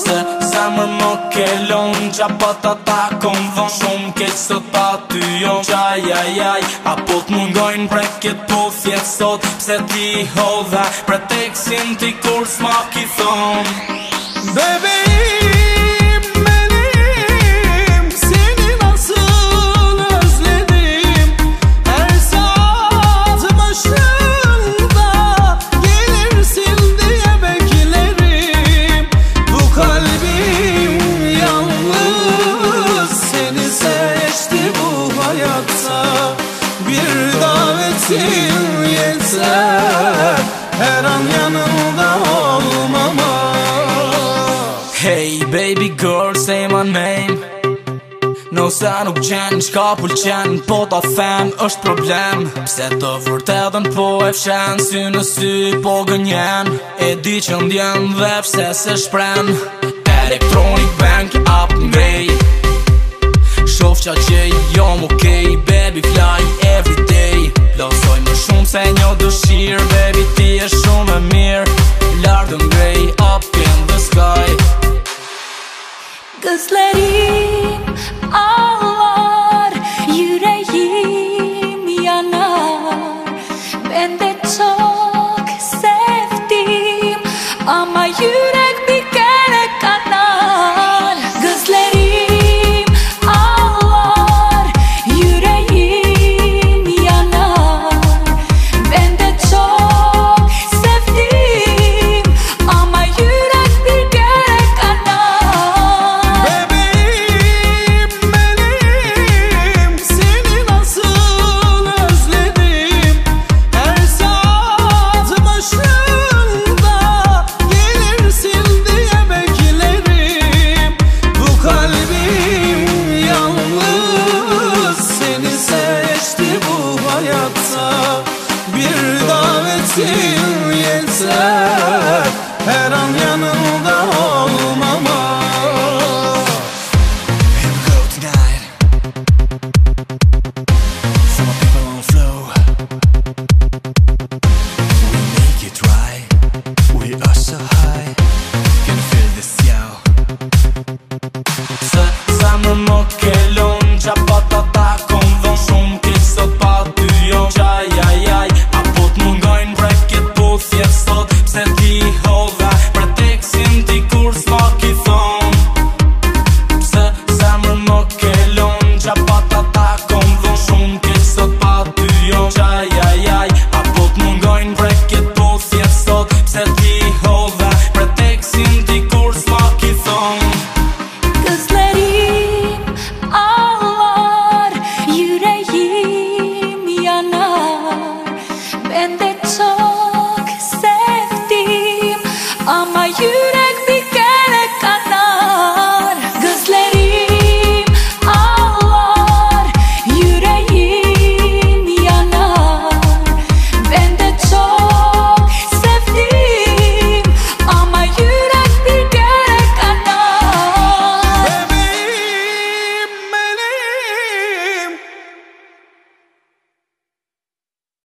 Se se më më ke lonë Qa pa po ta ta konë thonë Shumë keq që të ta ty jonë Qa ja ja ja A po të më pre këtë pofje sot Se ti hodha Pre teksin ti kur s'ma ki thonë Baby Bir davetim yeter Her an yanımda olum Hey baby girl, say my name no, nuk qenë, në shka pull qenë Po ta femë, është problem Pse të vërtetën po e fshen Sy në sy po gënjen E di që ndjenë dhe pse se shpren Elektronik bank up në grej Shof qa që i jom okay. kej ise her an yanında olmama we go tonight people on We make it right We are so high Can feel this Për e këtë sot Pse ti ho dhe Për e tek si në dikur Së pak i thon Këzlerim Allar